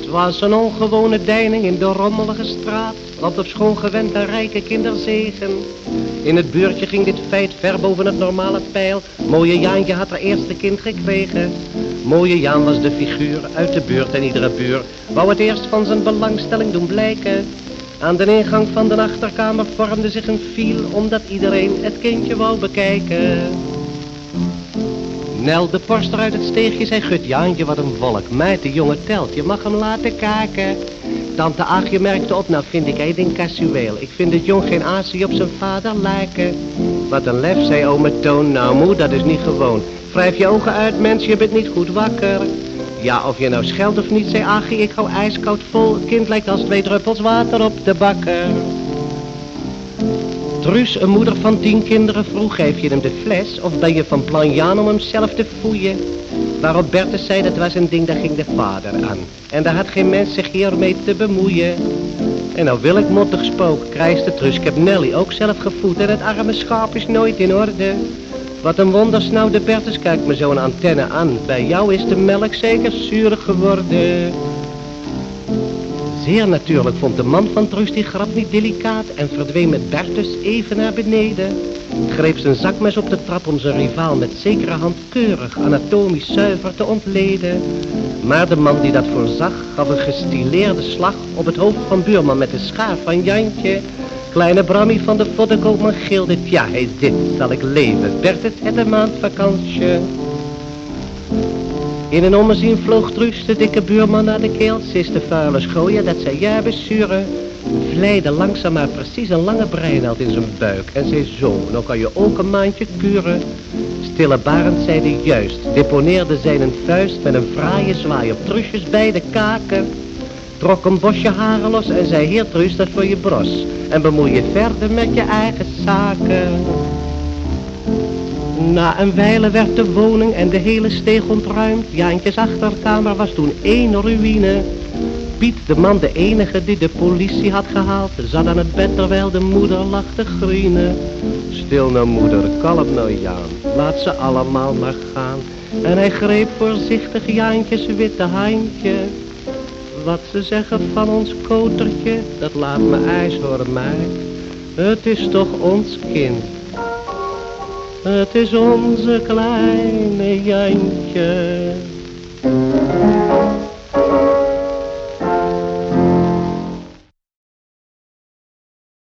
Het was een ongewone deining in de rommelige straat, want op schoon gewend een rijke kinderzegen. In het buurtje ging dit feit ver boven het normale pijl. Mooie Jaantje had haar eerste kind gekregen. Mooie Jaan was de figuur uit de buurt en iedere buur wou het eerst van zijn belangstelling doen blijken. Aan de ingang van de achterkamer vormde zich een fiel omdat iedereen het kindje wou bekijken. Nel de porster uit het steegje zei, gut Jaantje wat een volk, meid de jongen telt, je mag hem laten kaken. Tante Aagje merkte op, nou vind ik hij ding casueel. Ik vind het jong geen asie op zijn vader lijken. Wat een lef, zei ome Toon, nou moe, dat is niet gewoon. Wrijf je ogen uit, mens, je bent niet goed wakker. Ja, of je nou scheldt of niet, zei Aagje, ik hou ijskoud vol. Het kind lijkt als twee druppels water op de bakken. Truus, een moeder van tien kinderen, vroeg, geef je hem de fles? Of ben je van plan Jan om hem zelf te foeien? Waarop Bertus zei, dat was een ding, daar ging de vader aan. En daar had geen mens zich hiermee te bemoeien. En nou wil ik mottig spook, krijste Truus. Ik heb Nelly ook zelf gevoed en het arme schaap is nooit in orde. Wat een wonder, nou de Bertus, kijk me zo'n antenne aan. Bij jou is de melk zeker zuur geworden. Zeer natuurlijk vond de man van Truus die grap niet delicaat en verdween met Bertus even naar beneden. Greep zijn zakmes op de trap om zijn rivaal met zekere hand keurig anatomisch zuiver te ontleden. Maar de man die dat voorzag gaf een gestileerde slag op het hoofd van buurman met de schaar van Jantje. Kleine Brammy van de voddenkoopman gilde, ja hij dit, zal ik leven. Bertus het een maand vakantie. In een ommezien vloog Truus de dikke buurman naar de keel. Ze de vuile schooien, dat zei ja besturen. Vleide langzaam maar precies een lange breineld in zijn buik. En zei zo, nou kan je ook een maandje kuren. Stille Barend zeide juist, deponeerde zijn een vuist met een fraaie zwaai op Truusjes beide kaken. Trok een bosje haren los en zei, hier Truus, dat voor je bros. En bemoei je verder met je eigen zaken. Na een wijle werd de woning en de hele steeg ontruimd. Jaantjes achterkamer was toen één ruïne. Piet, de man, de enige die de politie had gehaald, zat aan het bed terwijl de moeder lag te grienen. Stil nou moeder, kalm nou Jaan, laat ze allemaal maar gaan. En hij greep voorzichtig Jaantjes witte handje. Wat ze zeggen van ons kotertje, dat laat me ijs horen mij. Het is toch ons kind. Het is onze kleine Jantje.